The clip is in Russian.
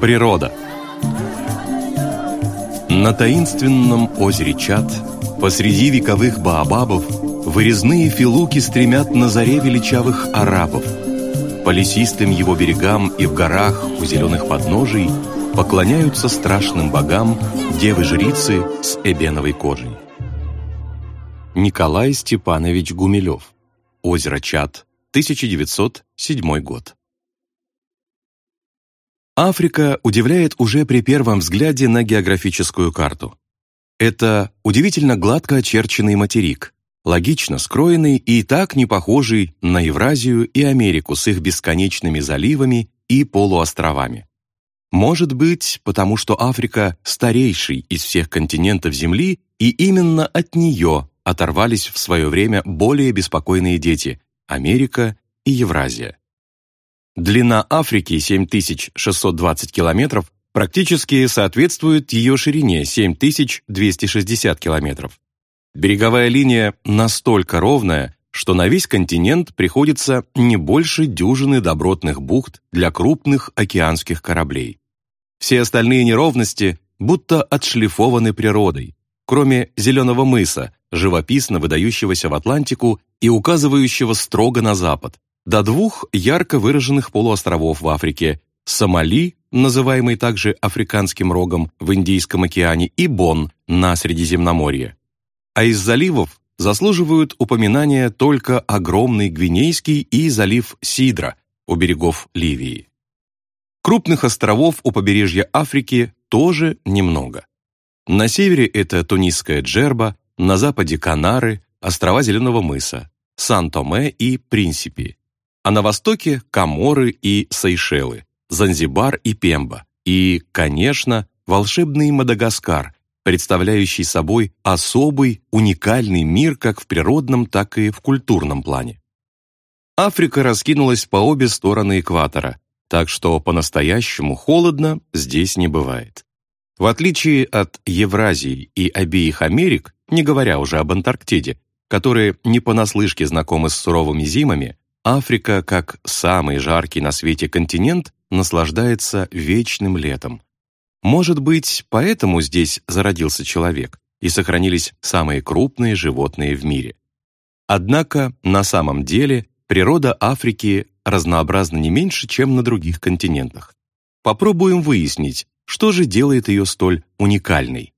Природа На таинственном озере Чад, посреди вековых баобабов, вырезные филуки стремят на заре величавых арабов. По лесистым его берегам и в горах у зеленых подножий поклоняются страшным богам девы-жрицы с эбеновой кожей. Николай Степанович Гумилев. Озеро Чад, 1907 год. Африка удивляет уже при первом взгляде на географическую карту. Это удивительно гладко очерченный материк, логично скроенный и так не похожий на Евразию и Америку с их бесконечными заливами и полуостровами. Может быть, потому что Африка старейший из всех континентов Земли, и именно от нее оторвались в свое время более беспокойные дети – Америка и Евразия. Длина Африки 7620 километров практически соответствует ее ширине 7260 километров. Береговая линия настолько ровная, что на весь континент приходится не больше дюжины добротных бухт для крупных океанских кораблей. Все остальные неровности будто отшлифованы природой, кроме Зеленого мыса, живописно выдающегося в Атлантику и указывающего строго на запад, до двух ярко выраженных полуостровов в Африке – Сомали, называемый также Африканским рогом в Индийском океане, и Бон на Средиземноморье. А из заливов заслуживают упоминания только огромный Гвинейский и залив Сидра у берегов Ливии. Крупных островов у побережья Африки тоже немного. На севере это Тунисская Джерба, на западе Канары, острова Зеленого мыса, Сан-Томе и Принсипи, а на востоке Каморы и Сейшелы, Занзибар и Пемба, и, конечно, волшебный Мадагаскар, представляющий собой особый, уникальный мир как в природном, так и в культурном плане. Африка раскинулась по обе стороны экватора, так что по-настоящему холодно здесь не бывает. В отличие от Евразии и обеих Америк, не говоря уже об Антарктиде, которые не понаслышке знакомы с суровыми зимами, Африка, как самый жаркий на свете континент, наслаждается вечным летом. Может быть, поэтому здесь зародился человек и сохранились самые крупные животные в мире. Однако, на самом деле, природа Африки разнообразна не меньше, чем на других континентах. Попробуем выяснить, что же делает ее столь уникальной.